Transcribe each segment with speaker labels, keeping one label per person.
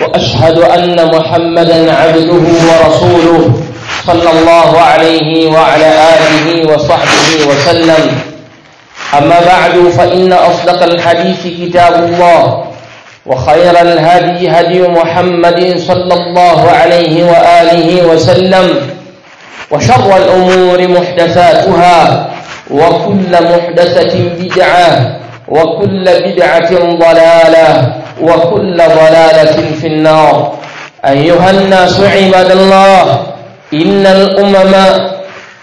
Speaker 1: وأشهد أن محمدا عبده ورسوله صلى الله عليه وعلى آله وصحبه وسلم. أما بعد فإن أصدق الحديث كتاب الله وخير الهدي هدي محمد صلى الله عليه وآله وسلم وشر الأمور محدثاتها وكل محدثة بدعة وكل بدعة ضلالة وكل ضلالة في النار. أيها الناس عباد الله إن الأمم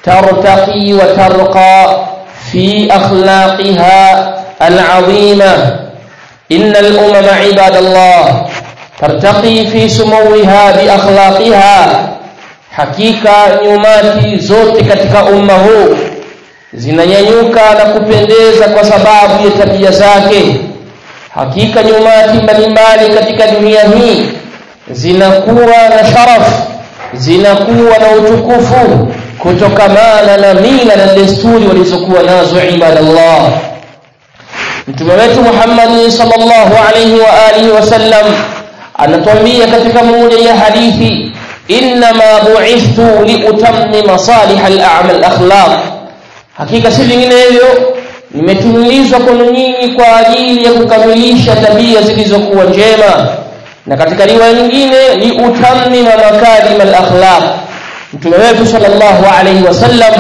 Speaker 1: ترتقي وترقى في أخلاقها العظيمة. إن الأمم عباد الله ترتقي في سموها بأخلاقها. hakika nyumati zote katika umma huu zinanyanyuka na kupendeza kwa sababu hakika nyumati mbalimbali katika dunia hii zinakuwa na sharafu zinakuwa na utukufu kutokamana na mila na desturi walizokuwa nazo ibadallah. Mtume wetu Muhammad sallallahu alayhi wa alihi wasallam anatuambia katika moja ya hadithi inma bu'ithtu liutammima salih al-a'mal akhlaq. Hakika si vinginevyo nimetumilizwa kwenu nyinyi kwa ajili ya kukamilisha tabia zilizokuwa njema. Na katika riwaya nyingine ni liutammima makarim al-akhlaq. Mtume wetu sallallahu alayhi wasallam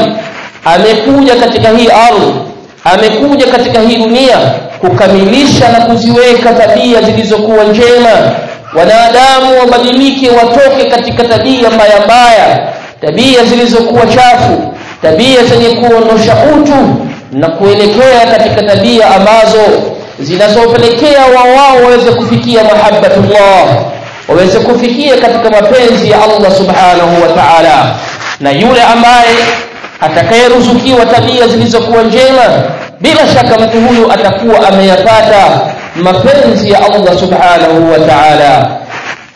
Speaker 1: amekuja katika hii ardhi amekuja katika hii dunia kukamilisha na kuziweka tabia zilizokuwa njema. Wanadamu wabadilike watoke katika tabia mbaya mbaya tabia zilizokuwa chafu tabia zenye kuondosha utu na kuelekea katika tabia ambazo zinazopelekea wao waweze kufikia mahabbatullah waweze kufikia katika mapenzi ya Allah subhanahu wa ta'ala. Na yule ambaye atakayeruzukiwa tabia zilizokuwa njema bila shaka mtu huyu atakuwa ameyapata mapenzi ya Allah subhanahu wa ta'ala.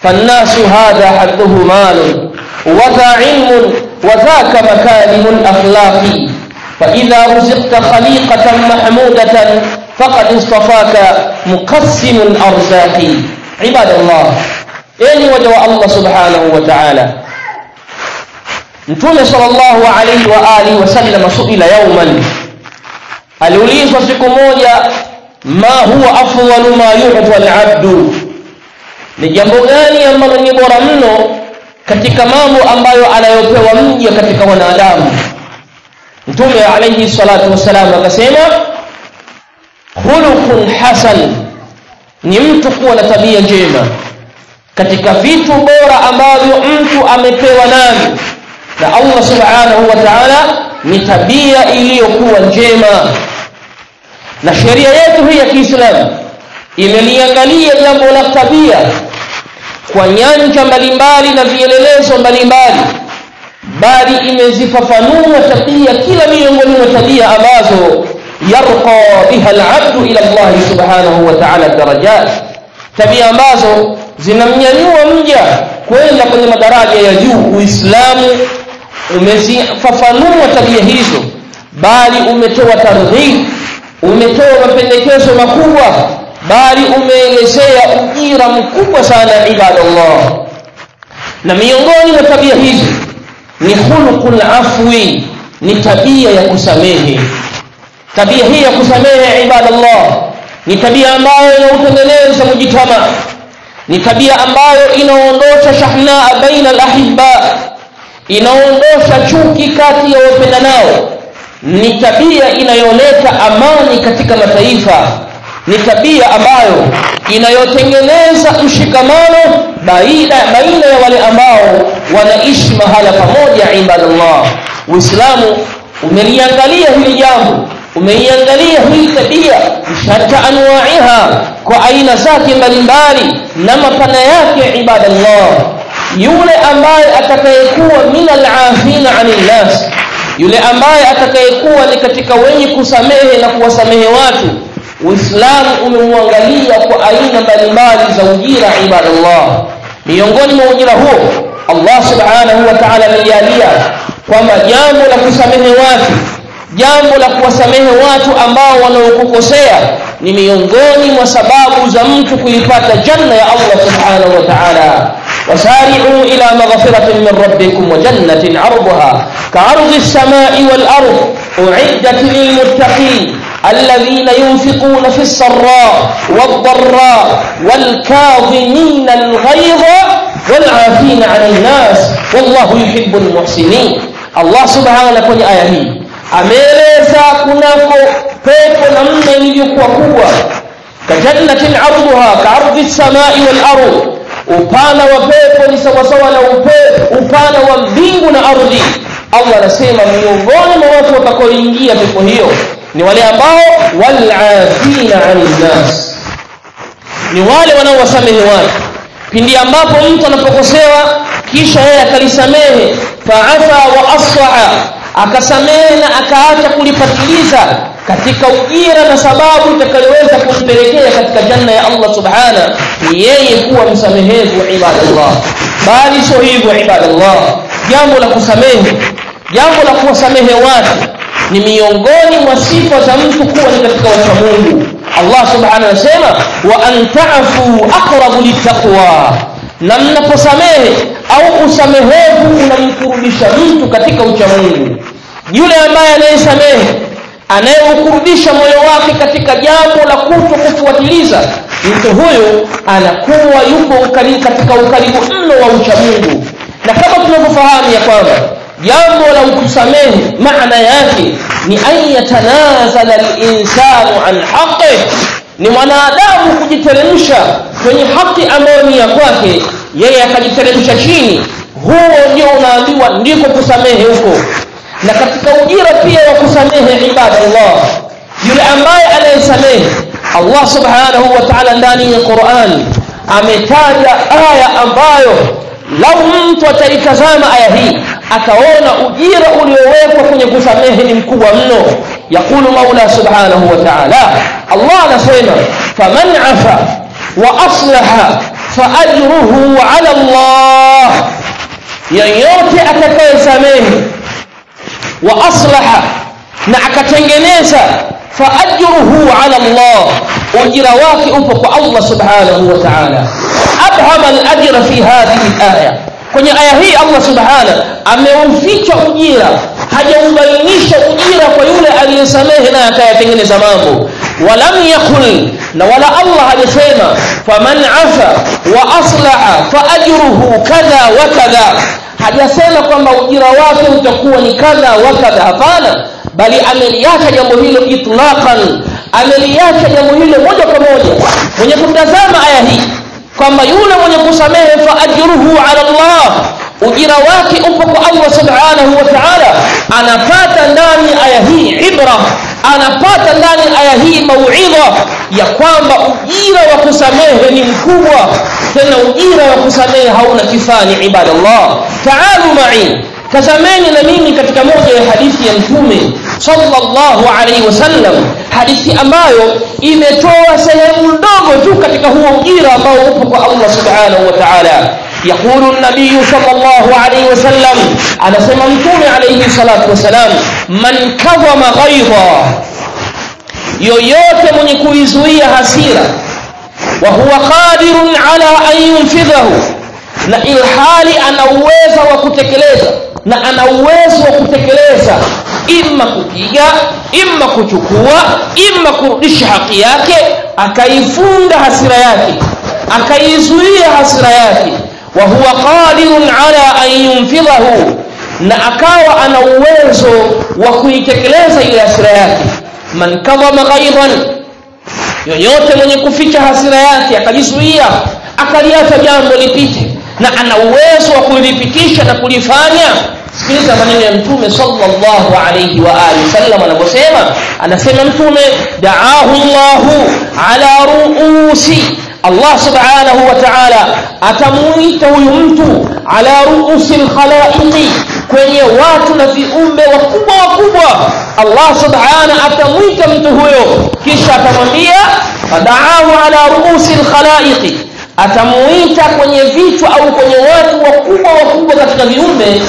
Speaker 1: Fannasu hadha hadduhu malun wa ta'ilmun wa dhaka makarimun akhlaqi. فإذا رزقت خليقة محمودة فقد اصطفاك مقسم الأرزاق. عباد الله إني ودوى الله سبحانه وتعالى. نتونى صلى الله عليه وآله وسلم سئل يوما هل أليس في ما هو أفضل ما يعطى العبد؟ لجمعاني أمرني برمنه katika mambo ambayo anayopewa mja katika wanadamu Mtume alayhi salatu wasalam akasema khuluqun hasan ni mtu kuwa na tabia njema katika vitu bora ambavyo mtu amepewa nani na Allah subhanahu wa ta'ala ni tabia iliyokuwa njema. Na sheria yetu hii ya Kiislamu imeliangalia jambo la tabia kwa nyanja mbalimbali na vielelezo mbalimbali bali imezifafanua tabia kila miongoni mwa tabia ambazo yarqa biha al-'abdu ila Allah subhanahu wa ta'ala darajat. Tabia ambazo zinamnyanyua mja kwenda kwenye madaraja ya juu. Uislamu umezifafanua tabia hizo bali umetoa targhib umetoa mapendekezo makubwa bali umeelezea ujira mkubwa sana ibada ibadallah. Na miongoni mwa tabia hizi ni khuluqul afwi ni tabia ya kusamehe. Tabia hii ya kusamehe ibadallah ni tabia ambayo inautengeneza mujitama ni tabia ambayo inaondosha shahnaa baina alahibba inaondosha chuki kati ya wapendanao ni tabia inayoleta amani katika mataifa. Ni tabia ambayo inayotengeneza mshikamano baina baina ya wale ambao wanaishi mahala pamoja ibadallah. Uislamu umeliangalia hili jambo umeiangalia hii tabia shatta anwa'iha kwa aina zake mbalimbali na mapana yake ibadallah. Yule ambaye atakayekuwa min alafina anil yule ambaye atakayekuwa ni katika wenye kusamehe na kuwasamehe watu uislamu umemwangalia kwa aina mbalimbali za ujira ibadallah miongoni mwa ujira huo allah subhanahu wa taala amejalia kwamba jambo la kusamehe watu jambo la kuwasamehe watu ambao wanaokukosea ni miongoni mwa sababu za mtu kuipata janna ya allah subhanahu wa taala وسارعوا إلى مغفرة من ربكم وجنة عرضها كعرض السماء والأرض أعدت للمتقين الذين ينفقون في السراء والضراء والكاظمين الغيظ والعافين عن الناس والله يحب المحسنين الله سبحانه kwenye aya hii ameeleza kunako pepo namna ilivyokuwa kubwa kajannatin arduha kaardhi samai walarض upana wa pepo ni sawasawa na upe, upana wa mbingu na ardhi allah anasema miongoni mwa watu watakaoingia pepo hiyo ni wale ambao walafina 'anil nas ni wale wanaowasamehe watu. Pindi ambapo mtu anapokosewa kisha yeye akalisamehe faafa wa aslaha akasamehe na akaacha kulipatiliza katika ujira na sababu itakayoweza kumpelekea katika janna ya Allah subhana ni yeye kuwa msamehevu ibadallah. Bali sio hivyo ibadallah. Jambo la kusamehe jambo la kuwasamehe watu ni miongoni mwa sifa za mtu kuwa ni katika wacha Mungu. Allah subhanahu anasema wa antafu aqrabu littaqwa. Na mnaposamehe au usamehevu unamkurudisha mtu katika ucha Mungu. Yule ambaye anayesamehe anayeukurudisha moyo wake katika jambo la kuto kufuatiliza mtu huyo anakuwa yuko ukali, katika ukaribu mno wa ucha Mungu. Na kama tunavyofahamu ya kwamba jambo la kusamehe maana yake ni an yatanazala linsanu an haqi ni mwanadamu kujiteremsha kwenye haki ambayo ni ya kwake yeye akajiteremsha chini. Huo ndio unaambiwa ndiko kusamehe huko. Na katika ujira pia wa kusamehe ibadallah yule ambaye anayesamehe Allah subhanahu wa ta'ala ndani ya Qur'an ametaja aya ambayo lau mtu ataitazama aya hii akaona ujira uliowekwa kwenye kusamehe ni mkubwa mno. Yaqulu maula subhanahu wa ta'ala Allah anasema faman afa wa aslaha faajruhu ala Allah. Yeyote atakayesamehe wa aslaha na akatengeneza faajruhu ala Allah ujira wake upo kwa Allah subhanahu wa ta'ala. Abhama al-ajra fi hadhihi al-aya. Kwenye aya hii Allah subhanahu ameuficha ujira hajaubainisha ujira kwa yule aliyesamehe na akayatengeneza mambo. Walam yakul na wala Allah hajasema faman afa wa aslaha faajruhu kadha wa kadha. Hajasema kwamba ujira wake utakuwa ni kadha wa kadha. Hapana bali ameliacha jambo hilo itlaqan ameliacha jambo hilo moja kwa moja. Mwenye kutazama aya hii kwamba yule mwenye kusamehe fa ajruhu ala Allah ujira wake upo kwa Allah subhanahu wa ta'ala. Anapata ndani aya hii ibra anapata ndani aya hii mauidha ya kwamba ujira wa kusamehe ni mkubwa tena ujira wa kusamehe hauna kifani ibadallah. Taalu ma'i tazameni na mimi katika moja ya hadithi ya mtume sallallahu alaihi wasallam hadithi ambayo imetoa sehemu ndogo tu katika huo ujira ambao upo kwa Allah subhanahu wa ta'ala يقول النبي صلى الله عليه وسلم أنا سممتوني عليه الصلاة والسلام من كظم غيظا yoyote mwenye kuizuia hasira wa huwa qadirun ala an yunfidhahu na ilhali ana uwezo wa kutekeleza na ana uwezo wa kutekeleza. Imma kupiga imma kuchukua imma kurudisha haki yake akaifunga hasira yake akaizuia hasira yake. Wa huwa qadirun ala an yunfidhahu na akawa ana uwezo wa kuitekeleza ile hasira yake. Man kadhama ghaidhan yoyote mwenye kuficha hasira yake akajizuia akaliacha jambo lipite na ana uwezo wa kulipitisha na kulifanya. Sikiliza maneno ya mtume sallallahu alayhi wa alihi wasallam anaposema anasema mtume da'ahu Allahu ala ruusi. Allah subhanahu wa ta'ala atamuita huyu mtu ala ruusi lkhalaiqi kwenye watu na viumbe wakubwa wakubwa. Allah subhanahu atamwita mtu huyo kisha atamwambia fadaahu ala ruusi lkhalaiqi atamuita kwenye vichwa au kwenye watu wakubwa wakubwa katika viumbe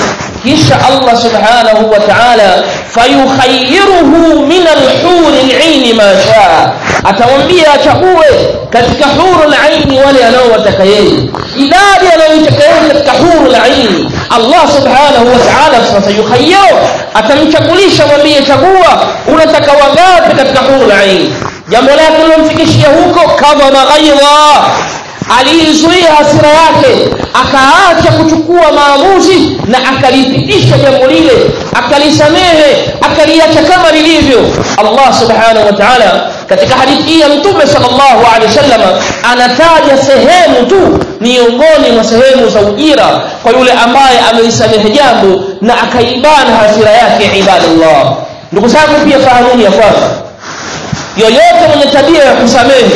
Speaker 1: kisha Allah subhanahu wa ta'ala fayukhayyiruhu min al-hur al-ain ma shaa atamwambia achague katika hur al-ain wale anaowataka yeye. Idadi anayotaka yeye katika hur al-ain Allah subhanahu wa ta'ala sasa atamchagulisha mwambie chagua unataka wangapi katika hur al-ain jambo lake lilomfikishia huko kama maghaidha aliizuia hasira yake akaacha kuchukua maamuzi na akalipitisha jambo lile akalisamehe akaliacha kama lilivyo. Allah subhanahu wa ta'ala katika hadithi hii ya mtume sallallahu alaihi wasallam anataja sehemu tu miongoni mwa sehemu za ujira kwa yule ambaye amelisamehe jambo na akaibana hasira yake ibadallah. Ndugu zangu pia fahamuni ya kwamba yoyote mwenye tabia ya kusamehe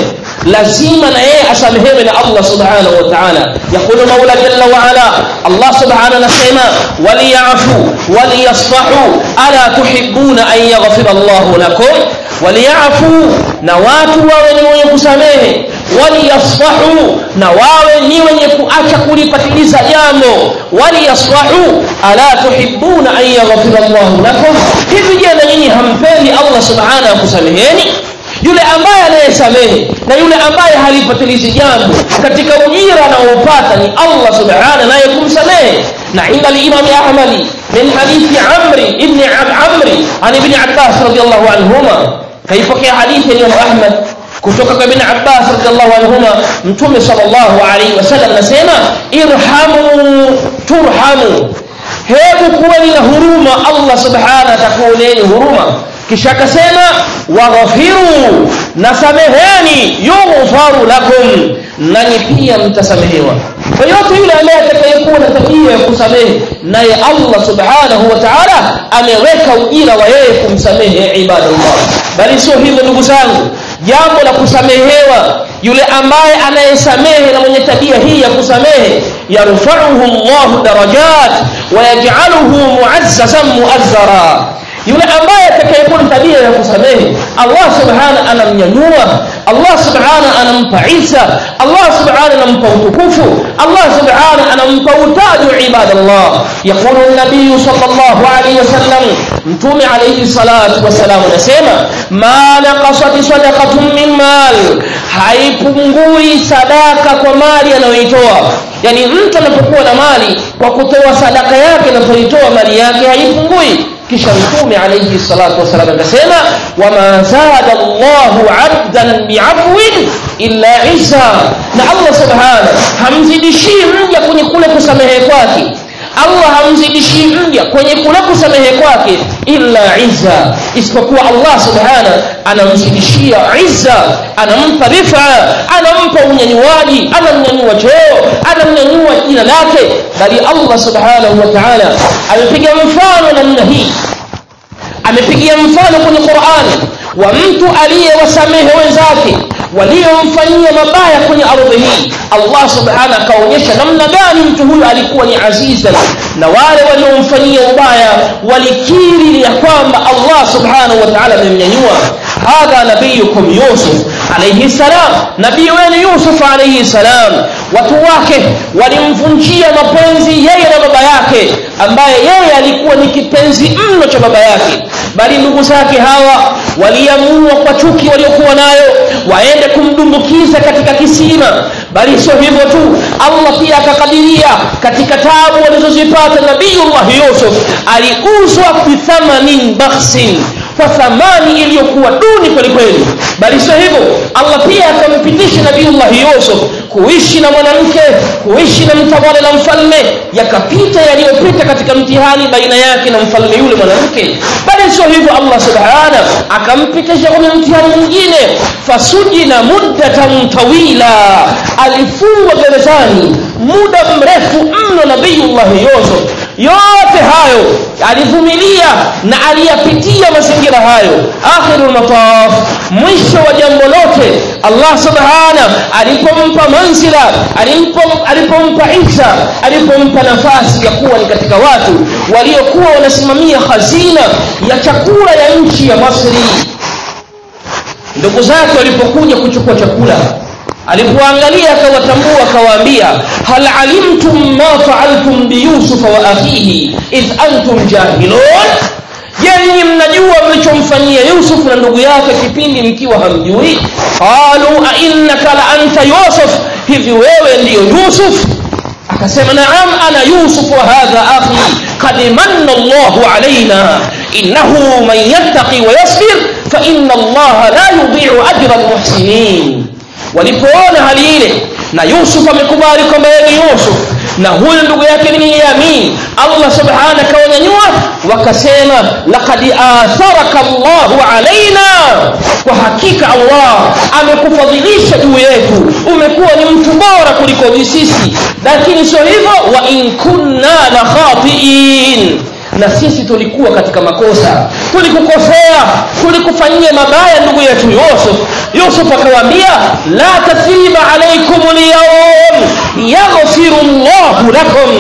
Speaker 1: لازم أنا إيه؟ عشان هي من الله سبحانه وتعالى يقول مولى جل وعلا الله سبحانه نسيما وليعفو وليصفحوا ألا تحبون أن يغفر الله لكم؟ وليعفو نواتوا ومن يكسامه وليصفحوا نواوا ني من وليصفحوا ألا تحبون أن يغفر الله لكم؟ كيف جاء نيني همثالي الله سبحانه يسامحني yule ambaye anayesamehe na yule ambaye halipatilizi jambo katika ujira anaoupata ni Allah subhanahu naye kumsamehe. Na inda al-Imam Ahmad min hadithi Amr ibn Amr an ibn Abbas radiyallahu anhuma. Kaipokea hadithi ya Ahmad kutoka kwa ibn Abbas radiyallahu anhuma mtume sallallahu alayhi wasallam anasema irhamu turhamu. Hebu kuweni na huruma Allah subhanahu atakuoneni huruma kisha akasema waghfiru nasameheni yughfaru lakum nanyi pia mtasamehewa kwa yote yule ambaye atakayekuwa na tabia ya kusamehe naye Allah subhanahu wa ta'ala ameweka ujira wa yeye kumsamehe ibadallah bali sio hivyo ndugu zangu jambo la kusamehewa yule ambaye anayesamehe na mwenye tabia hii ya kusamehe yarfa'uhu Allah darajat wa yaj'aluhu mu'azzazan mu'azzara yule ambaye atakayekuwa tabia ya kusamehe Allah subhana anamnyanyua Allah subhana anampa Isa Allah subhana anampa utukufu Allah subhana anampa utaju ibadallah. Yaqulu an-nabiy sallallahu alayhi wasallam mtume alayhi salatu wasalam anasema ma naqasati sadaqatun min mal. Haipungui sadaka kwa mali anayoitoa. Yani mtu anapokuwa na mali kwa kutoa sadaka yake anapoitoa mali yake haipungui kisha mtume alayhi salatu wasallam akasema wama zada Allahu 'abdan bi'afwin illa izza na Allah subhanahu hamzidishi mja kwenye kule kusamehe kwake Allah hamzidishi mja kwenye kule kusamehe kwake illa izza. Isipokuwa Allah subhana anamzidishia izza anampa rifa anampa unyanyuaji anamnyanyua choo anamnyanyua jina lake. Bali Allah subhanahu wa ta'ala amepiga mfano namna hii. Amepigia mfano kwenye Qur'an. Wa mtu aliyewasamehe wenzake waliomfanyia mabaya kwenye ardhi hii. Allah subhanahu akaonyesha namna gani mtu huyu alikuwa ni aziza. Na wale waliomfanyia ubaya walikiri ya kwamba Allah subhanahu wa ta'ala amemnyanyua. Hadha nabiyukum Yusuf alayhi salam. Nabii wenu Yusuf alayhi salam. Watu wake walimvunjia mapenzi yeye na baba yake ambaye yeye alikuwa ni kipenzi mno cha baba yake. Bali ndugu zake hawa waliamua kwa chuki waliokuwa nayo waende kumdumbukiza katika kisima. Bali sio hivyo tu Allah pia akakadiria katika taabu walizozipata Nabiyullah Yusuf aliuzwa bithamanin bakhsin kwa thamani iliyokuwa duni kweli kweli. Bali sio hivyo Allah pia akampitisha Nabiullah Yusuf kuishi na mwanamke kuishi na mtawala na mfalme. Yakapita yaliyopita katika mtihani baina yake na mfalme yule mwanamke. Bali sio hivyo Allah subhanahu akampitisha kwenye mtihani mwingine. Fasujina muddatan tawila. Alifungwa gerezani muda mrefu mno Nabiullah Yusuf yote hayo alivumilia na aliyapitia mazingira hayo. Akhirul mataf mwisho wa jambo lote Allah subhana alipompa manzila alipompa isha alipompa nafasi ya kuwa ni katika watu waliokuwa wanasimamia hazina ya chakula ya nchi ya masri. Ndugu zake walipokuja kuchukua chakula alipoangalia akawatambua akawaambia hal alimtum ma faaltum biyusufa wa akhihi idh antum jahilun? Je nyinyi mnajua mlichomfanyia yusuf na ndugu yake kipindi mkiwa hamjui? Qalu ainnaka la anta yusuf hivi wewe ndiyo yusuf? Akasema naam ana yusuf wa hadha akhi qad manna allahu alaina innahu man yattaqi wa yasbir fa inna allaha la yudhi'u ajra almuhsinin walipoona hali ile na Yusuf amekubali kwamba yeye ni Yusuf na huyo ndugu yake ni Yamin Allah subhanahu akawanyanyua wakasema laqad atharaka Allahu alaina kwa hakika Allah amekufadhilisha juu yetu umekuwa ni mtu bora kuliko sisi. Lakini sio hivyo wa in kunna la khatiin. Na sisi tulikuwa katika makosa tulikukosea tulikufanyia mabaya ndugu yetu Yusuf. Yusuf akawaambia la tasriba alaykum al-yawm yaghfiru llahu lakum.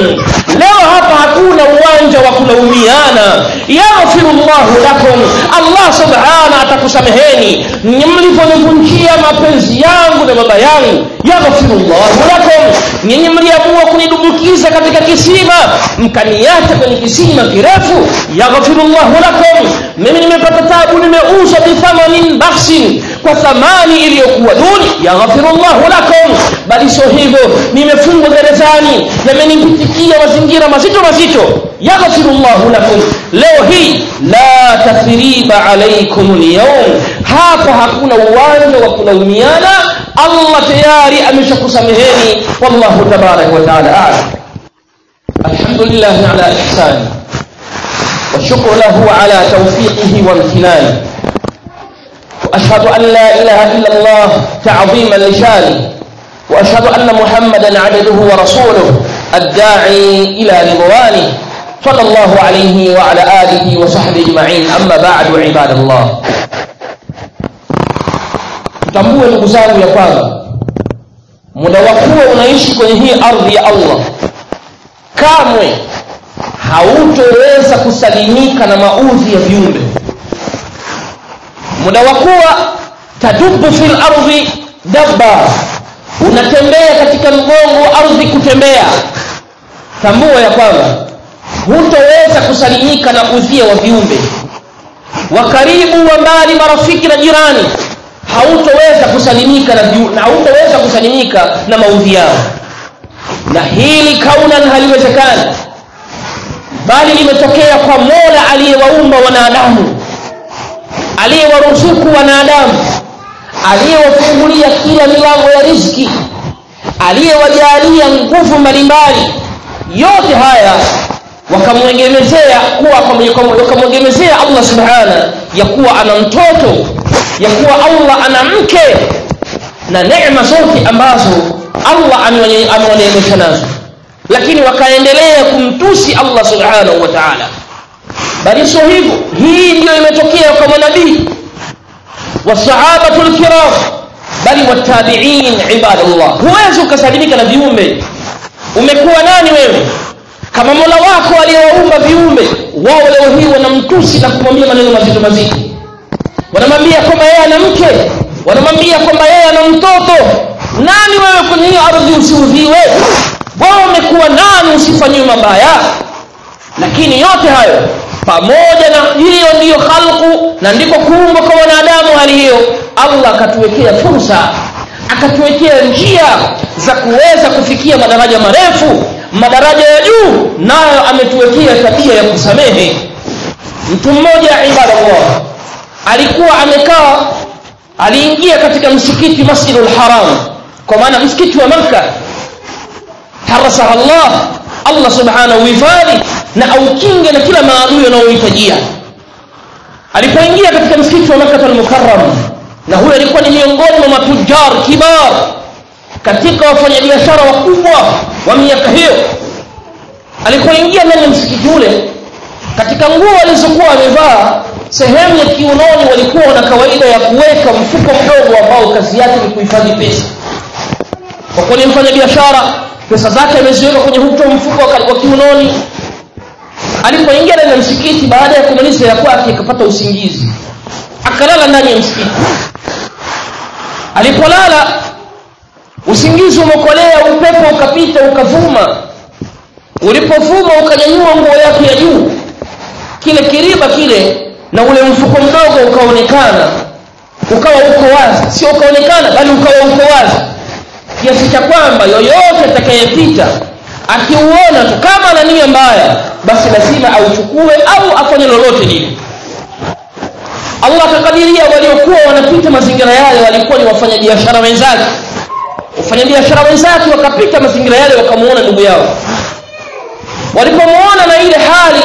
Speaker 1: Leo hapa hakuna uwanja wa kulaumiana yaghfiru llahu lakum. Allah subhana atakusameheni. Mlivonivunjia mapenzi yangu na baba yangu. Yaghfiru llahu lakum. Nyinyi mliamua kunidumbukiza katika kisima. Mkaniacha kwenye kisima kirefu. Yaghfiru llahu lakum mimi nimepata tabu nimeuzwa bithamanin bakhsin kwa thamani iliyokuwa duni. Yaghfiru Allahu lakum. Bali sio hivyo nimefungwa gerezani yamenipitikia mazingira mazito mazito. Yaghfiru Allahu lakum. Leo hii la tathriba alaykum alyawm. Hapa hakuna uwanja wa kulaumiana. Allah tayari ameshakusameheni. Wallahu tabarak wa taala. A'lam alhamdulillah ala ihsani والشكر له على توفيقه وامتنانه. وأشهد أن لا إله إلا الله تعظيما لشانه وأشهد أن محمدا عبده ورسوله الداعي إلى رضوانه. صلى الله عليه وعلى آله وصحبه أجمعين. أما بعد عباد الله. tambue ndugu zangu ya kwamba muda wa kuwa unaishi kwenye hii ardhi ya Allah kamwe hautoweza kusalimika na maudhi ya viumbe. Muda wa kuwa tadubu fil ardhi dabba unatembea katika mgongo wa ardhi kutembea. Tambua ya kwamba hutoweza kusalimika na udhia wa viumbe. Wa karibu wa mbali marafiki na jirani hautoweza kusalimika na na hautoweza kusalimika na maudhi yao. Na hili kaunan haliwezekani bali limetokea kwa Mola aliyewaumba wanadamu aliyewaruzuku wanadamu aliyewafungulia kila milango ya riziki aliyewajalia nguvu mbalimbali. Yote haya wakamwegemezea kuwa wakamwegemezea Allah subhana ya kuwa ana mtoto ya kuwa Allah ana mke na neema zote ambazo Allah amewaneemesha nazo lakini wakaendelea kumtusi Allah subhanahu wa ta'ala. Bali sio hivyo. Hii ndio imetokea kwa manabii. Wasahabatu alkiram bali watabi'in ibadallah. Huwezi ukasalimika na viumbe. Umekuwa nani wewe? Kama Mola wako aliyewaumba viumbe wao leo hii wanamtusi na kumwambia maneno mazito mazito. Wanamwambia kwamba yeye ana mke. Wanamwambia kwamba yeye ana mtoto. Nani wewe kwenye hiyo ardhi usiudhiwe wao umekuwa nani usifanyiwe mabaya? Lakini yote hayo pamoja na hiyo ndiyo khalqu na ndiko kuumbwa kwa wanadamu hali hiyo Allah akatuwekea fursa akatuwekea njia za kuweza kufikia madaraja marefu madaraja ya juu nayo ametuwekea tabia ya kusamehe mtu mmoja ibadallah alikuwa amekaa aliingia katika msikiti Masjidul Haram. Kwa maana msikiti wa Makkah harasaha Allah. Allah subhanahu hifadhi na aukinge na kila maadui anayohitajia alipoingia katika msikiti wa Makkah al-Mukarram na huyo alikuwa ni miongoni mwa matujar kibar katika wafanyabiashara wakubwa wa miaka hiyo. Alipoingia ndani ya msikiti ule katika nguo alizokuwa amevaa sehemu ya kiunoni walikuwa na kawaida ya kuweka mfuko mdogo ambao kazi yake ni kuhifadhi pesa. Kwa kuwa ni mfanya biashara pesa zake ameziweka kwenye huko mfuko wa kiunoni. Alipoingia ndani ya msikiti baada ya kumaliza ya kwake akapata usingizi. Akalala ndani ya msikiti. Alipolala usingizi umekolea upepo ukapita ukavuma. Ulipovuma ukanyanyua nguo yake ya juu. Kile kiriba kile na ule mfuko mdogo ukaonekana. Ukawa uko wazi. Sio ukaonekana bali ukawa uko wazi kiasi cha kwamba yoyote atakayepita akiuona tu kama ana nia mbaya basi lazima auchukue au afanye lolote lile. Allah akakadiria waliokuwa wanapita mazingira yale walikuwa ni wafanyabiashara wenzake. Wafanyabiashara wenzake wakapita mazingira yale wakamuona ndugu yao. Walipomuona na ile hali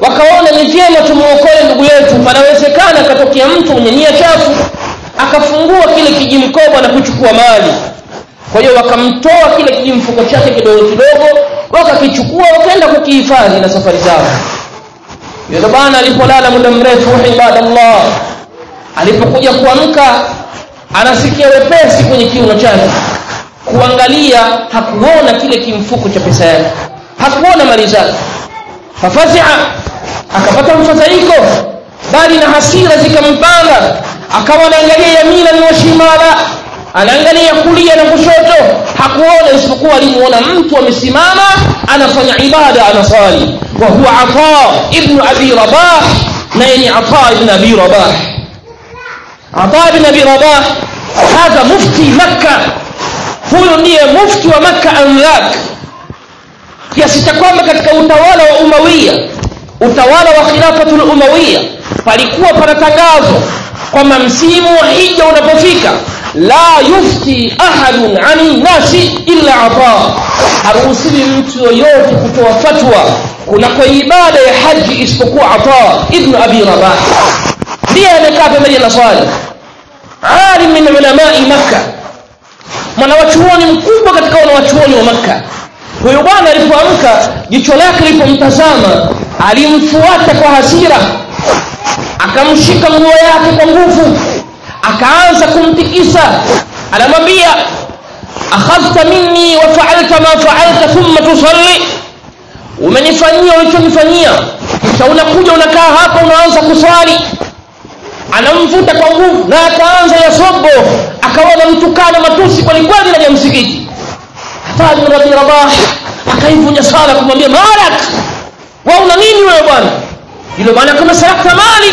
Speaker 1: wakaona ni vyema tumuokoe ndugu yetu. Panawezekana akatokea mtu mwenye nia chafu akafungua kile kijimkoba na kuchukua mali kwa hiyo wakamtoa kile kijimfuko chake kidogo kidogo wakakichukua wakaenda kukihifadhi na safari zao. Yule bwana alipolala muda mrefu ibadallah alipokuja kuamka anasikia wepesi kwenye kiuno chake. Kuangalia hakuona kile kimfuko cha pesa yake. Hakuona mali zake. Fafazia akapata mfadhaiko bali na hasira zikampanga akawa anaangalia yamina na shimala anaangalia kulia na kushoto hakuona isipokuwa alimuona mtu amesimama anafanya ibada anasali wa huwa ata ibn abi rabah naye ni ata ibn abi rabah ata ibn abi rabah hadha mufti makka huyo ndiye mufti wa makka amlak kiasi cha kwamba katika utawala wa umawiya utawala wa khilafatul umawiya palikuwa pana tangazo kwamba msimu wa hija unapofika la yufti ahadun ani nasi illa ata. Haruhusiwi mtu yoyote kutoa fatwa kunako ibada ya haji isipokuwa ata ibn abi rabah. Ndiye amekaa pembeni na swali. Alim min ulamai makka. Mwanawachuoni mkubwa katika wanawachuoni wa makka. Huyo bwana alipoamka jicho lake lilipomtazama alimfuata kwa hasira akamshika nguo yake kwa nguvu. Akaanza kumtikisa. Anamwambia akhadhta minni wa fa'alta ma fa'alta thumma tusalli. Umenifanyia ulichonifanyia. Kisha unakuja unakaa hapa unaanza kuswali. Anamvuta kwa nguvu na akaanza yasobo akawa anamtukana matusi kwelikweli kweli ndani ya msikiti. Hataji bin Rabah akaivunja sala kumwambia malak wewe una nini wewe bwana yule bwana kama sarakta mali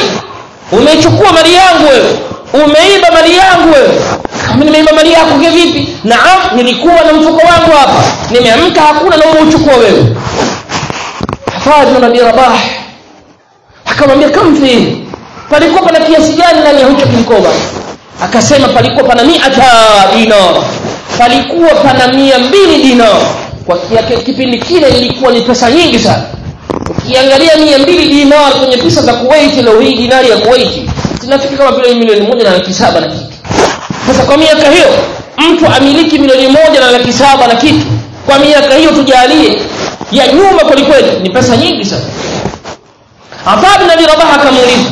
Speaker 1: umeichukua mali yangu wewe umeiba mali yangu wewe. Kama nimeiba mali yako vipi? Naam nilikuwa na mfuko wangu hapa. Nimeamka hakuna na umeuchukua wewe. Hafadhi na bi Rabah akamwambia kamfi palikuwa pana kiasi gani ndani ya hicho kimkoba akasema palikuwa pana miata dinar. Palikuwa pana mia mbili dinar. Kwa kipindi kile ilikuwa ni pesa nyingi sana ukiangalia mia mbili dinar kwenye pesa za Kuwait leo hii dinari ya Kuwait zinafika kama vile milioni moja na laki saba na kitu. Sasa kwa miaka hiyo mtu amiliki milioni moja na laki saba na kitu. Kwa miaka hiyo tujalie ya nyuma kwelikweli ni pesa nyingi sana. Ataa bin Abi Rabah akamuuliza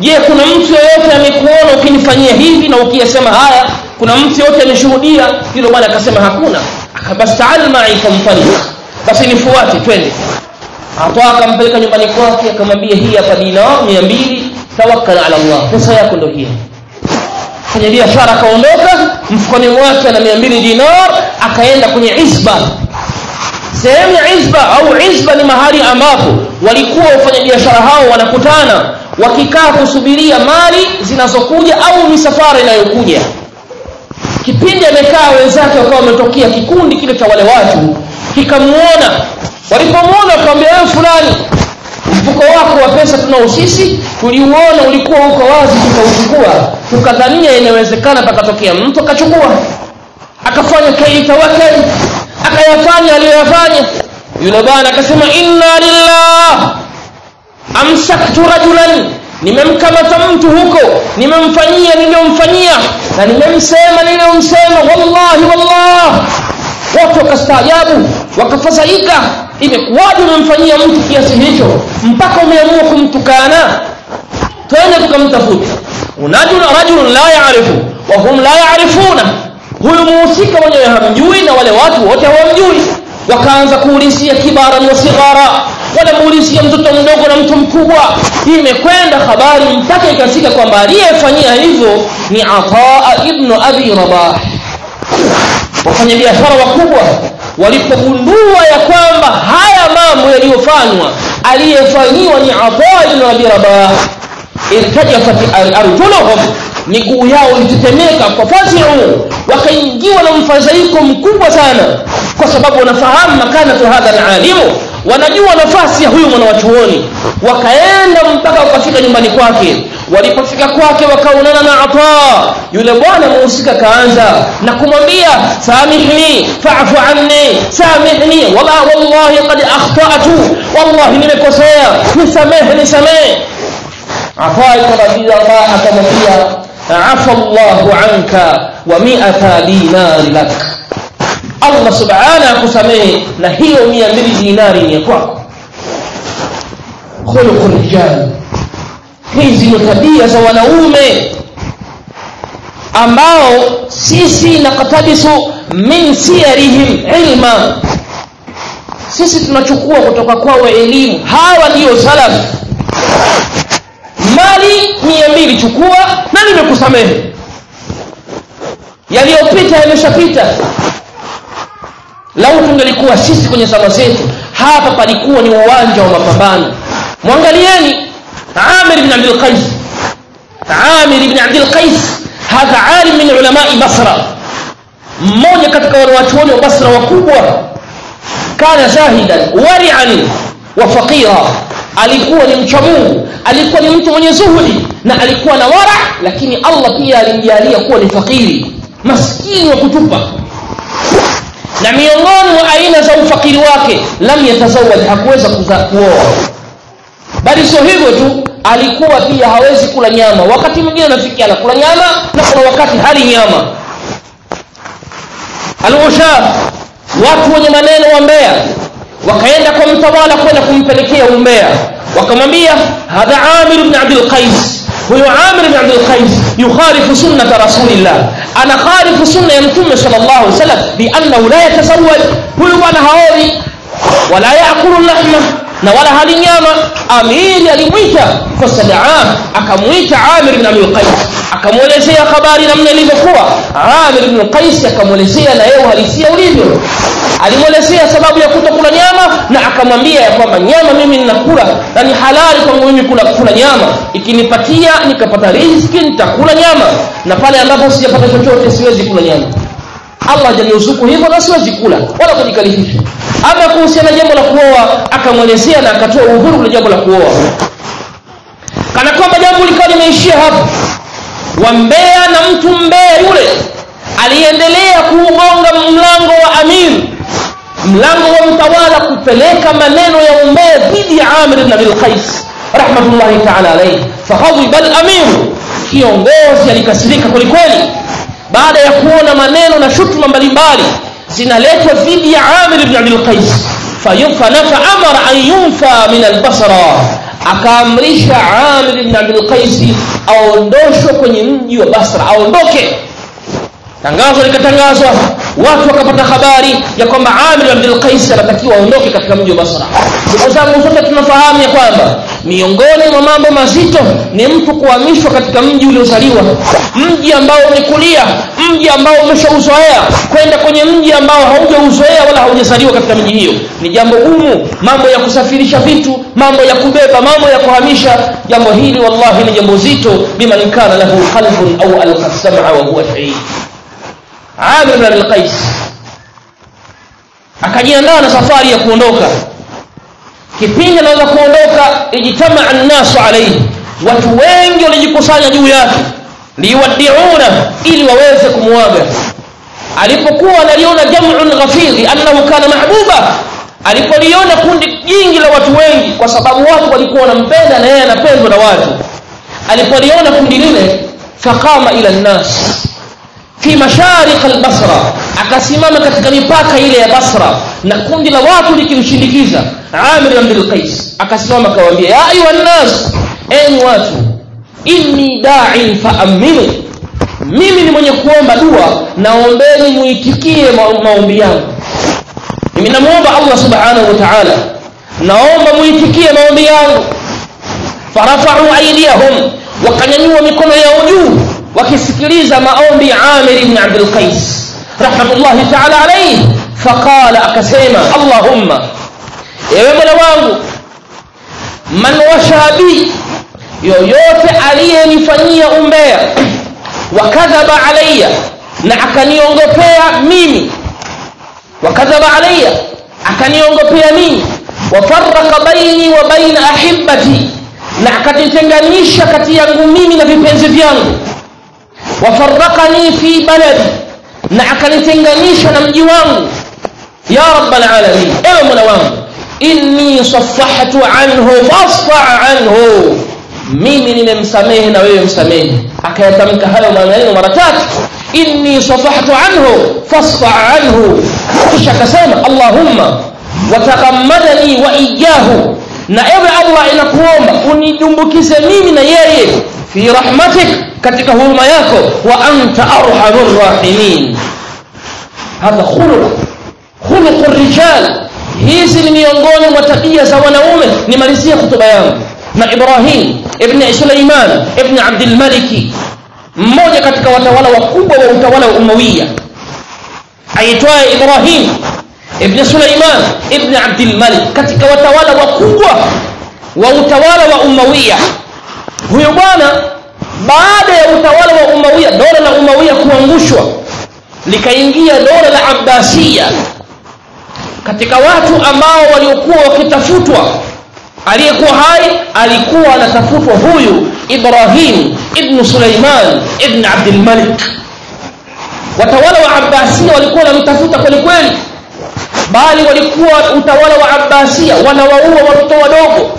Speaker 1: je kuna mtu yeyote amekuona ukinifanyia hivi na ukiyasema haya? Kuna mtu yeyote ameshuhudia? Hilo bwana akasema hakuna. Akabasi taal ma'i famfani basi nifuate twende Atoa akampeleka nyumbani kwake akamwambia hii hapa dina 200 tawakkal ala Allah. Pesa yako ndio hiyo. Kwenye biashara akaondoka mfukoni mwake na 200 dinar akaenda kwenye isba. Sehemu ya isba au isba ni mahali ambapo walikuwa wafanyabiashara hao wanakutana wakikaa kusubiria mali zinazokuja au misafara inayokuja. Kipindi amekaa wenzake wakawa wametokea kikundi kile cha wale watu kikamuona walipomuona wakamwambia wewe fulani mfuko wako wa pesa tunao sisi tuliuona ulikuwa uko wazi tukauchukua tukadhania inawezekana pakatokea. Mtu akachukua akafanya kaitawakali akayafanya aliyoyafanya. Yule bwana akasema inna lillah amsaktu rajulan nimemkamata mtu huko nimemfanyia niliyomfanyia na nimemsema niliyomsema. Wallahi wallah watu wakastaajabu wakafadhaika. Imekuwaje umemfanyia mtu kiasi hicho? Mpaka umeamua kumtukana. Twende tukamtafute. Rajulun la yaarifu wa hum la yaarifuna huyu muhusika mwenyewe hamjui na wale watu wote hawamjui. Wakaanza kuulizia kibaran wa sighara wanamuulizia mtoto mdogo na mtu mkubwa. Imekwenda habari mpaka ikafika kwamba aliyefanyia hivyo ni ataa ibnu abi rabah wafanyabiashara wakubwa walipogundua ya kwamba haya mambo yaliyofanywa aliyefanyiwa ni ataa na abi rabah irtajafat arjuluhum miguu yao ilitetemeka kwa faziu wakaingiwa na mfadhaiko mkubwa sana kwa sababu wanafahamu makanatu hadha alimu wanajua nafasi ya huyu mwanawachuoni wakaenda mpaka wakafika nyumbani kwake walipofika kwake wakaonana na Ata yule bwana muhusika kaanza na kumwambia samihni fa'fu anni samihni wala wallahi qad akhtatu wallahi nimekosea nisamehe nisamehe ataa radhiyallahu akamwambia afa Allahu anka wa mi'ata dinari lak. Allah subhanahu akusamehe na hiyo mia mbili dinari ni kwako. Khuluqul rijal hizi ni tabia za wanaume ambao sisi nakatabisu min siarihim ilma. Sisi tunachukua kutoka kwao elimu. Hawa ndio salaf. Mali mia mbili chukua na nimekusamehe. Yaliyopita yameshapita. Lau tungelikuwa sisi kwenye sala zetu hapa palikuwa ni uwanja wa mapambano. Mwangalieni Amir بن عبد القيس. عامر بن عبد القيس. hadha alim min ulamai Basra mmoja katika wanawachuoni wa Basra wakubwa kana zahidan wari'an wa faqira alikuwa ni mcha Mungu alikuwa ni mtu mwenye zuhudi na alikuwa na wara lakini Allah pia alimjalia kuwa ni fakiri maskini wa kutupa na miongoni mwa aina za ufakiri wake lam yatazawaj hakuweza kuoa bali sio hivyo tu alikuwa pia hawezi kula nyama. Wakati mwingine anafikia anakula nyama na kuna wakati hali nyama. Al-ushab watu wenye maneno wa mbea wakaenda kwa mtawala kwenda kumpelekea umbea wakamwambia hadha Amir ibn Abdul Qais. Huyo Amir ibn Abdul Qais yukhalifu sunnata rasulillah. Ana khalifu sunna ya mtume sallallahu alaihi wasallam bi annahu la yatasawwaj. Huyo bwana haowi wala yaakulu lahma na wala hali nyama amiri alimwita fasadaa akamwita Amir ibn Qais akamwelezea habari namna ilivyokuwa. Amir ibn Qais akamwelezea na yeye uhalisia ulivyo. Alimwelezea sababu ya kutokula nyama na akamwambia ya kwamba nyama mimi ninakula na ni halali kwangu mimi kula kula nyama. Ikinipatia nikapata riziki nitakula nyama. Na pale ambapo sijapata chochote siwezi kula nyama Allah hajaniruzuku hivyo na siwezi kula wala kujikalifisha ama kuhusiana jambo la kuoa akamwelezea na akatoa uhuru kwa jambo la kuoa. Kana kwamba jambo likawa limeishia hapo. Wambea na mtu mbea yule aliendelea kuugonga mlango wa amir. Mlango wa mtawala kupeleka maneno ya umbea dhidi ya Amir ibn Abi Qais rahmatullahi ta'ala alayhi. Faghadiba al-amir. Kiongozi alikasirika kwelikweli baada ya kuona maneno na shutuma mbalimbali zinaletwa dhidi ya Amir ibn Abdul Qais. Fayunfa amara an yunfa min al-Basra. Akaamrisha Amir ibn Abdul Qais aondoshwe kwenye mji wa Basra aondoke. Tangazo likatangazwa watu wakapata habari ya kwamba Amir Abdul Qais anatakiwa aondoke katika mji wa Basra. Ndugu zangu sote tunafahamu ya kwamba miongoni mwa mambo mazito ni mtu kuhamishwa katika mji uliozaliwa mji ambao umekulia mji ambao umeshauzoea kwenda kwenye mji ambao haujauzoea wala haujazaliwa katika mji hiyo. Ni jambo gumu mambo ya kusafirisha vitu mambo ya kubeba mambo ya kuhamisha. Jambo hili wallahi ni jambo zito. Liman kana lahu qalbun au alqa sam'a wa huwa shahid. Amir al-Qais akajiandaa na safari ya kuondoka kipindi anaweza kuondoka ijtama an-nasu alayhi. Watu wengi walijikusanya juu yake liwadiuna ili waweze kumwaga alipokuwa analiona jam'un ghafidhi annahu kana mahbuba alipoliona kundi jingi la watu wengi kwa sababu watu walikuwa wanampenda na yeye anapendwa na watu alipoliona kundi lile faqama ila an-nas fi mashariq albasra. Akasimama katika mipaka ile ya basra na kundi la watu likimshindikiza amir bin qais. Akasimama akawaambia ya ayuha nas enyi watu inni da'in faaminu mimi ni mwenye kuomba dua naombeni muitikie maombi yangu. Mimi namuomba Allah subhanahu wa ta'ala naomba muitikie maombi yangu. Farafa'u aydiyahum wakanyanyua mikono yao juu wakisikiliza maombi Amir ibn Abdul Qais rahmatullahi ta'ala alayhi faqala akasema Allahumma ewe Mola wangu man washabi yoyote aliyenifanyia umbea wakadhaba alayya na akaniongopea mimi wakadhaba alayya akaniongopea mimi wafarraka baini wa baina ahibati na akatitenganisha kati yangu mimi na vipenzi vyangu wafarrakani fi baladi na akanitenganisha na mji wangu ya rabbal alamin ewe mola wangu inni safahtu anhu fasfa anhu mimi nimemsamehe na wewe msamehe akayatamka hayo maneno mara tatu inni safahtu anhu fasfa anhu kisha akasema allahumma wa iyahu na ewe allah inakuomba unidumbukize mimi na yeye fi rahmatik katika huruma yako wa anta arhamur rahimin hadha khuluq khuluq rijal hizi ni miongoni mwa tabia za wanaume nimalizie hutuba yangu na Ibrahim ibn Sulaiman ibn Abdul Malik mmoja katika watawala wakubwa wa utawala wa Umawiya aitwaye Ibrahim ibn Sulaiman ibn Abdul Malik katika watawala wakubwa wa utawala wa Umawiya huyo bwana baada ya utawala wa Umawiya dola la Umawiya kuangushwa likaingia dola la Abbasiya katika watu ambao waliokuwa wakitafutwa aliyekuwa hai alikuwa anatafutwa huyu Ibrahim ibn Sulaiman ibn Abdul Malik. Watawala wa Abbasia walikuwa wanamtafuta kweli kweli bali walikuwa utawala wa Abbasia wanawaua watoto wadogo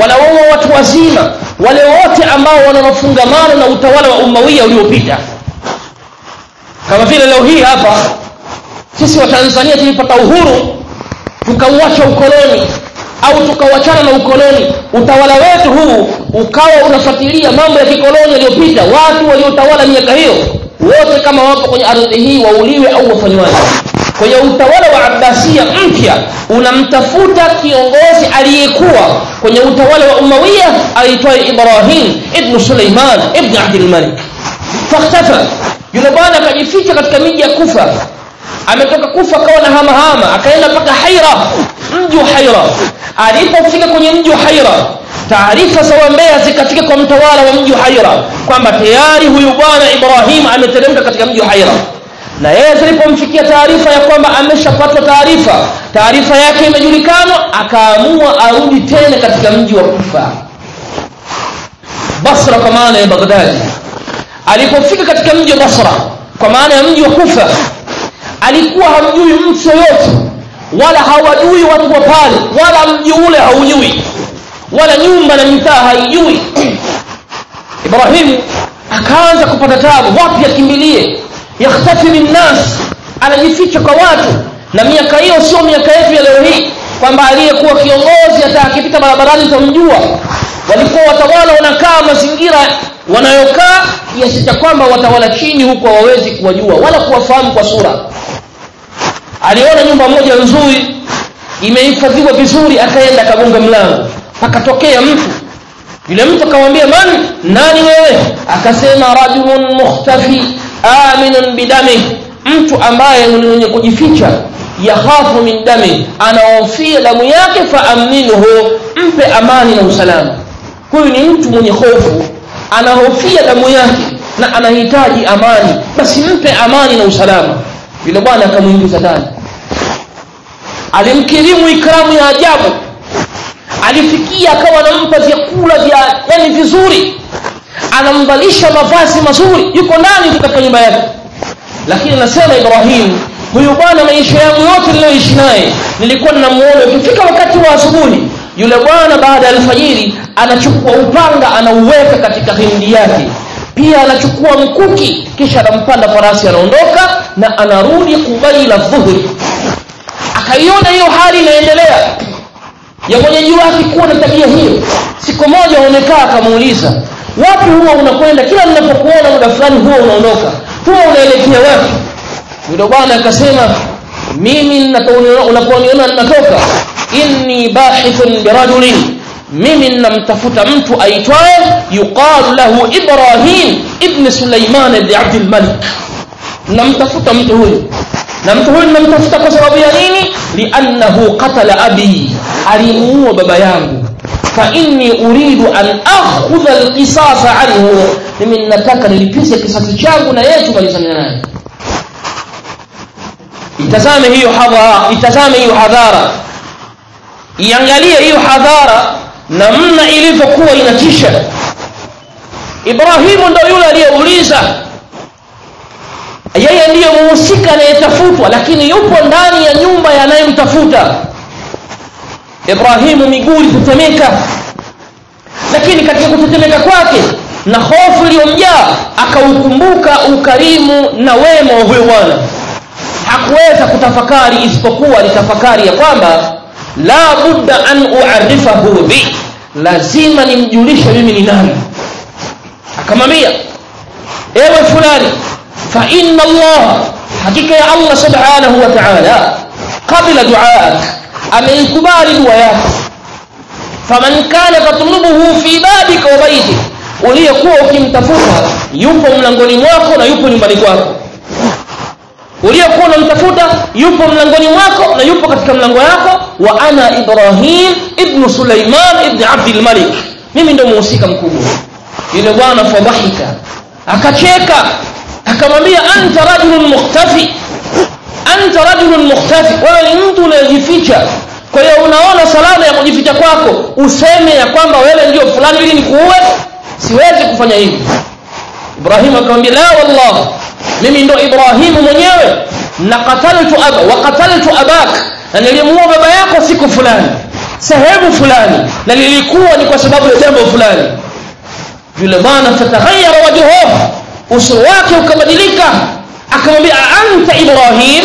Speaker 1: wanawaua watu wazima wale wote ambao wana mafungamano na utawala wa Umawiya uliopita. Kama vile leo hii hapa sisi wa Tanzania tulipata uhuru tukauacha ukoloni au tukawachana na ukoloni. Utawala wetu huu ukawa unafuatilia mambo ya kikoloni yaliyopita watu waliotawala miaka hiyo wote kama wapo kwenye ardhi hii wauliwe au wafanywaje kwa hiyo utawala wa Abbasia mpya unamtafuta kiongozi aliyekuwa. Kwenye utawala wa Umawiya aitwaye Ibrahim ibn suleiman ibn abdilmalik fakhtafa yule bwana akajificha katika miji ya Kufa. Ametoka Kufa akawa na hama hama akaenda mpaka Haira mji wa Haira. Alipofika kwenye mji wa Haira taarifa za wambea zikafika kwa mtawala wa mji wa Haira kwamba tayari huyu bwana Ibrahim ameteremka katika mji wa Haira na yeye zilipomfikia taarifa ya kwamba ameshapatwa taarifa taarifa yake imejulikana akaamua arudi tena katika mji wa Kufa. Basra kwa maana ya Baghdad alipofika katika mji wa Basra kwa maana ya mji wa Kufa alikuwa hamjui mtu yoyote wala hawajui watu wa pale wala mji ule haujui wala nyumba na mitaa haijui. Ibrahim akaanza kupata tabu wapi akimbilie yakhtafi minnas anajificha kwa watu. Na miaka hiyo sio miaka yetu ya leo hii kwamba aliyekuwa kiongozi hata akipita barabarani utamjua. Walikuwa watawala wanakaa mazingira wanayokaa kiasi cha kwamba watawala chini huko hawawezi kuwajua wala kuwafahamu kwa sura. Aliona nyumba moja nzuri imehifadhiwa vizuri akaenda akagonga mlango. Akatokea mtu. Yule mtu akamwambia man nani wewe? Akasema rajulun mukhtafi aminun bidami. Mtu ambaye mwenye kujificha yakhafu min dami anaofia damu yake faaminuhu mpe amani na usalama. Huyu ni mtu mwenye hofu anahofia damu yake na anahitaji amani. Basi mpe amani na usalama. Yule bwana akamuingiza ndani. Alimkirimu ikramu ya ajabu. Alifikia akawa anampa vyakula vya yani vizuri anamvalisha mavazi mazuri yuko ndani katika nyumba yake. Lakini anasema Ibrahim huyu bwana maisha yangu yote niliyoishi naye nilikuwa ninamuona ukifika wakati wa asubuhi. Yule bwana baada ya alfajiri anachukua upanga anauweka katika hindi yake. Pia anachukua mkuki kisha anampanda farasi anaondoka na anarudi kubaila dhuhuri. Akaiona hiyo hali inaendelea. Ya mwenyeji wake kuwa na tabia hiyo. Siku moja anaonekana akamuuliza wapi huwa unakwenda? Kila ninapokuona muda fulani huwa unaondoka. Huwa unaelekea wapi? Ndio bwana akasema mimi unaponiona ninatoka. Inni bahithun birajulin mimi ninamtafuta mtu aitwaye yuqalu lahu ibrahim ibn sulaiman ibn abd almalik namtafuta mtu huyo. Na mtu huyo ninamtafuta kwa sababu ya nini? Liannahu qatala abi. Alimuua baba yangu fa inni uridu an akhudha alqisasa anhu. Mimi ninataka nilipize kisasi changu na yeye tumalizane naye. Itazame hiyo hadhara itazame hiyo hadhara. Iangalie hiyo hadhara namna ilivyokuwa inatisha. Ibrahimu ndo yule aliyeuliza. Yeye ndiye muhusika anayetafutwa lakini yupo ndani ya nyumba yanayemtafuta Ibrahimu miguu ilitetemeka lakini katika kutetemeka kwake na hofu iliyomjaa akaukumbuka ukarimu na wema wa huyo bwana. Hakuweza kutafakari isipokuwa alitafakari ya kwamba la budda an uarifahu bi lazima nimjulishe mimi ni nani. Akamwambia ewe fulani fa inna allah hakika ya allah subhanahu wa ta'ala qabila duaak ameikubali dua yako faman kana tatlubuhu fi babika wa baitik uliyekuwa ukimtafuta yupo mlangoni mwako na yupo nyumbani kwako. Uliyekuwa unamtafuta yupo mlangoni mwako na yupo katika mlango yako. Wa ana ibrahim ibnu sulaiman ibn abdil malik. Mimi ndio muhusika mkubwa. Yule bwana fadhahika. Akacheka. Akamwambia anta rajulun mukhtafi anta rajulun mukhtafi wewe ni mtu unayejificha. Kwa hiyo unaona salama ya kujificha kwako useme ya kwamba wewe ndio fulani ili nikuue siwezi kufanya hivi. Ibrahim akamwambia la wallah mimi ndo ibrahimu mwenyewe. Na qataltu aba wa qataltu abak na nilimuua baba yako siku fulani sehemu fulani na lilikuwa ni kwa sababu ya jambo fulani. Yule bwana fataghayyara wajhuhu uso wake ukabadilika akamwambia anta ibrahim?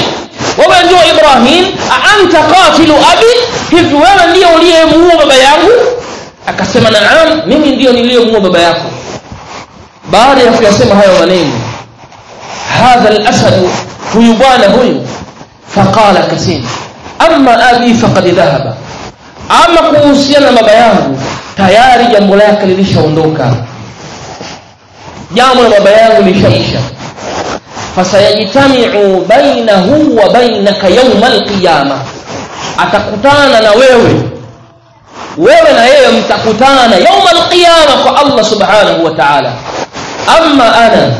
Speaker 1: Wewe ndio ibrahim? Anta qatilu abi? Hivi wewe ndio uliyemuua baba yangu? Akasema naam mimi ndio niliyemuua baba yako. Baada ya kuyasema hayo maneno hadha al-asad huyu bwana huyu? Faqala kasema amma abi faqad dhahaba. Ama kuhusiana baba yangu tayari jambo lake lilishaondoka. Jambo la baba yangu lishaisha fasayajtami'u bainahu wa bainaka yawma al-qiyama atakutana na wewe. Wewe na yeye mtakutana yawma al-qiyama kwa Allah subhanahu wa ta'ala. Amma ana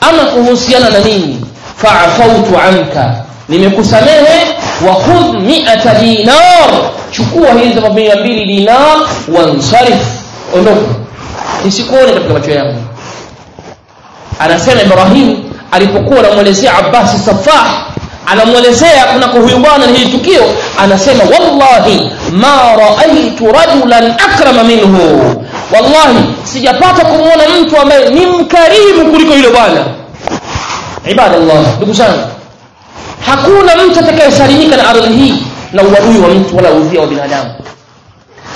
Speaker 1: ama kuhusiana na nini? Fa'afautu anka. Nimekusamehe wa khudh mi'ata dinar. Chukua hizo mia mbili dinar wansarif. Ondoka. Nisikuone katika macho yangu. Anasema Ibrahim alipokuwa anamwelezea Abbas Safah anamwelezea kunako huyu bwana hili tukio anasema wallahi ma raaitu rajulan akrama minhu. Wallahi sijapata kumuona mtu ambaye ni mkarimu kuliko yule bwana. Ibadallah ndugu zangu hakuna mtu atakayesalimika na ardhi hii na uadui wa mtu wala udhia wa binadamu.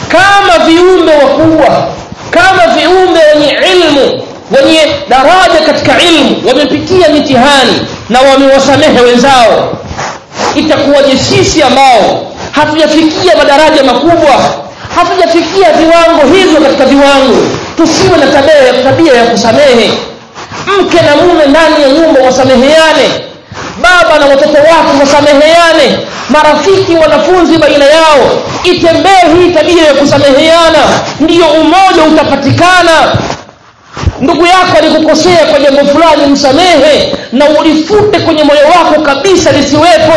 Speaker 1: Kama viumbe wakubwa kama viumbe wenye ilmu wenye daraja katika ilmu wamepitia mitihani na wamewasamehe wenzao. Itakuwaje sisi ambao hatujafikia madaraja makubwa hatujafikia viwango hivyo katika viwango. Tusiwe na tabia ya tabia ya kusamehe. Mke na mume ndani ya nyumba wasameheane. Baba na watoto wake wasameheane. Marafiki wanafunzi baina yao. Itembee hii tabia ya kusameheana. Ndiyo umoja utapatikana ndugu yako alikukosea kwa jambo fulani msamehe na ulifute kwenye moyo wako kabisa lisiwepo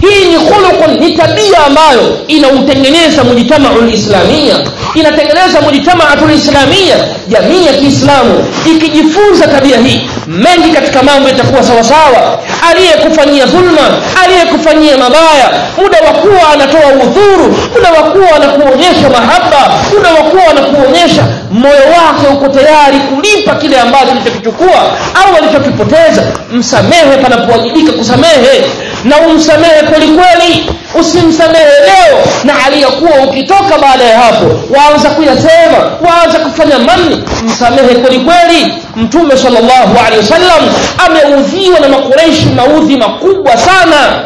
Speaker 1: hii ni khuluqun ni tabia ambayo inautengeneza mujtamau lislamia inatengeneza mujtama'atul islamia jamii ya Kiislamu ikijifunza tabia hii mengi katika mambo yatakuwa sawa sawa. Aliyekufanyia dhulma aliyekufanyia mabaya muda wa kuwa anatoa udhuru muda wa kuwa anakuonyesha mahaba muda wa kuwa anakuonyesha moyo wake uko tayari kulipa kile ambacho alichokichukua au alichokipoteza. Msamehe panapowajibika kusamehe na umsamehe kweli kweli usimsamehe leo. Na hali ya kuwa ukitoka baada ya hapo waanza kuyasema waanza kufanya manni msamehe kweli kweli. Mtume sallallahu alaihi wasallam ameudhiwa na makureishi maudhi makubwa sana.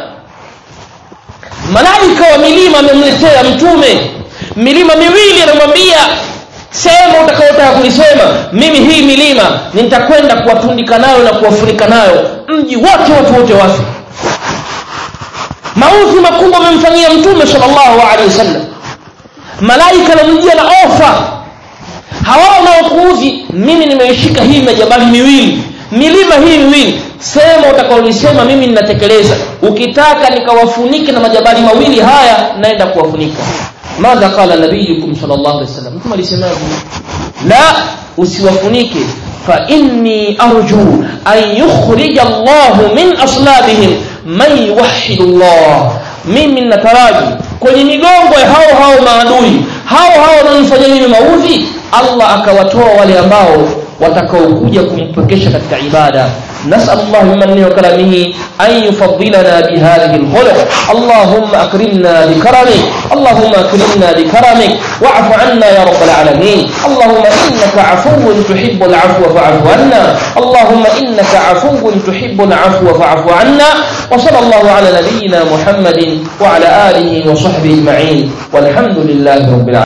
Speaker 1: Malaika wa milima amemletea mtume. Milima miwili anamwambia sema utakaotaka kulisema mimi hii milima nitakwenda kuwatundika nayo na kuwafunika nayo. Mji wote watu wote wafi maudhi makubwa amemfanyia mtume sallallahu alaihi wasallam. Malaika anamjia na ofa. Hawa wanaokuudhi mimi nimeishika hii majabali miwili milima hii miwili. Sema utakaoisema mimi ninatekeleza. Ukitaka nikawafunike na majabali mawili haya naenda kuwafunika. Madha qala nabiyukum sallallahu alaihi wasallam. Mtume alisema la usiwafunike. Fa inni arju an yukhrija Allahu min aslabihim man yuwahhidu Allah mimi nataraji kwenye migongo ya hao hao maadui hao hao wanaonifanya mimi maudhi Allah akawatoa wale ambao watakaokuja kumpokesha katika ibada نسأل الله بمنه وكرمه أن يفضلنا بهذه الخلق اللهم أكرمنا بكرمك. اللهم أكرمنا بكرمك. واعف عنا يا رب العالمين. اللهم إنك عفو تحب العفو فاعف عنا. اللهم إنك عفو تحب العفو فاعف عنا. وصلى الله على نبينا محمد وعلى آله وصحبه أجمعين. والحمد لله رب العالمين.